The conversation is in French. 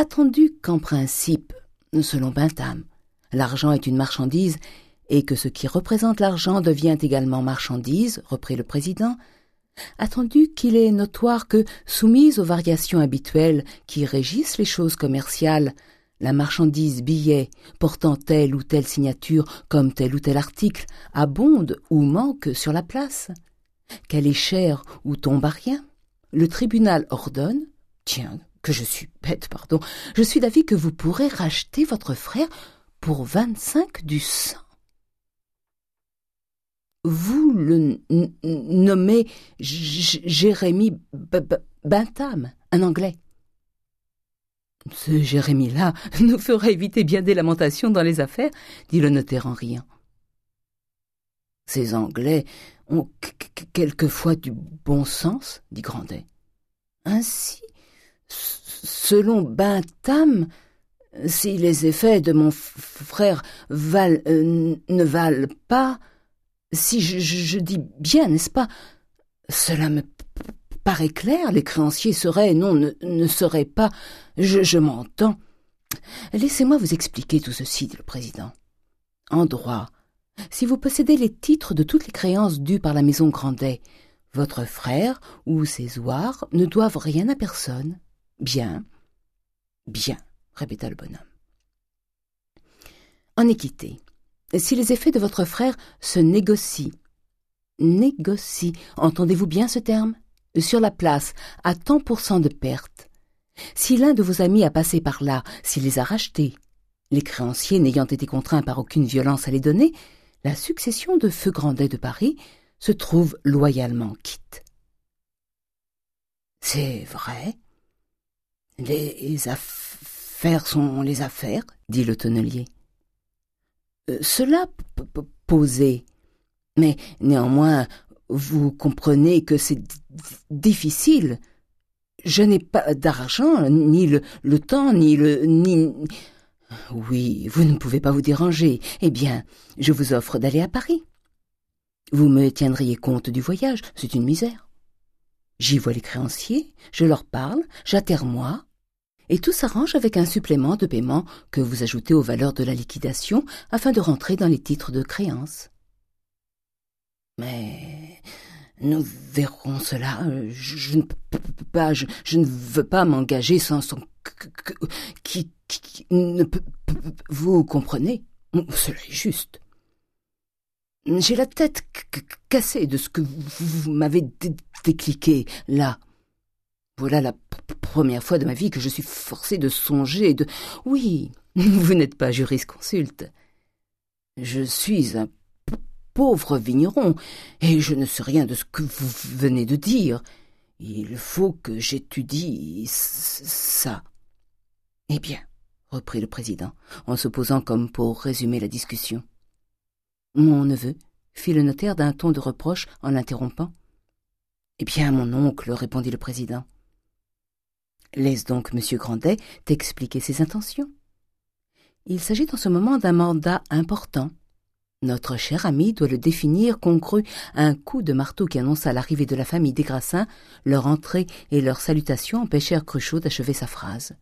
Attendu qu'en principe, selon Bentham, l'argent est une marchandise et que ce qui représente l'argent devient également marchandise, reprit le président, attendu qu'il est notoire que, soumise aux variations habituelles qui régissent les choses commerciales, la marchandise billet portant telle ou telle signature comme tel ou tel article abonde ou manque sur la place, qu'elle est chère ou tombe à rien, le tribunal ordonne, tiens, je suis bête, pardon, je suis d'avis que vous pourrez racheter votre frère pour vingt-cinq du sang. Vous le nommez Jérémie Bentham, un Anglais. Ce Jérémie-là nous fera éviter bien des lamentations dans les affaires, dit le notaire en riant. Ces Anglais ont quelquefois du bon sens, dit Grandet. Ainsi, selon Bentham, si les effets de mon frère euh, ne valent pas, si je, dis bien, n'est-ce pas, cela me paraît clair, les créanciers seraient, non, ne, seraient pas, je, m'entends. Laissez-moi vous expliquer tout ceci, dit le président. En droit, si vous possédez les titres de toutes les créances dues par la maison Grandet, votre frère ou ses ouards ne doivent rien à personne. Bien, bien, répéta le bonhomme. En équité, si les effets de votre frère se négocient, négocient, entendez-vous bien ce terme? Sur la place, à tant pour cent de perte. Si l'un de vos amis a passé par là, s'il les a rachetés, les créanciers n'ayant été contraints par aucune violence à les donner, la succession de Feu Grandet de Paris se trouve loyalement quitte. C'est vrai. Les affaires sont les affaires, dit le tonnelier. Euh, cela posé. Mais néanmoins, vous comprenez que c'est difficile. Je n'ai pas d'argent, ni le, temps, ni le... ni... Oui, vous ne pouvez pas vous déranger. Eh bien, je vous offre d'aller à Paris. Vous me tiendriez compte du voyage, c'est une misère. J'y vois les créanciers, je leur parle, j'atterre-moi, et tout s'arrange avec un supplément de paiement que vous ajoutez aux valeurs de la liquidation afin de rentrer dans les titres de créance. Mais nous verrons cela. Je, ne peux pas, je, ne veux pas m'engager sans, son qui, qui, ne peut, vous comprenez? Cela est juste. J'ai la tête cassée de ce que vous, m'avez décliqué là. Voilà la première fois de ma vie que je suis forcé de songer de... Oui, vous n'êtes pas jurisconsulte. Je suis un pauvre vigneron, et je ne sais rien de ce que vous venez de dire. Il faut que j'étudie ça. Eh bien, reprit le président, en se posant comme pour résumer la discussion. Mon neveu, fit le notaire d'un ton de reproche en l'interrompant. Eh bien, mon oncle, répondit le président. Laisse donc M. Grandet t'expliquer ses intentions. Il s'agit en ce moment d'un mandat important. Notre cher ami doit le définir concru un coup de marteau qui annonça l'arrivée de la famille des Grassins, leur entrée et leur salutation empêchèrent Cruchot d'achever sa phrase.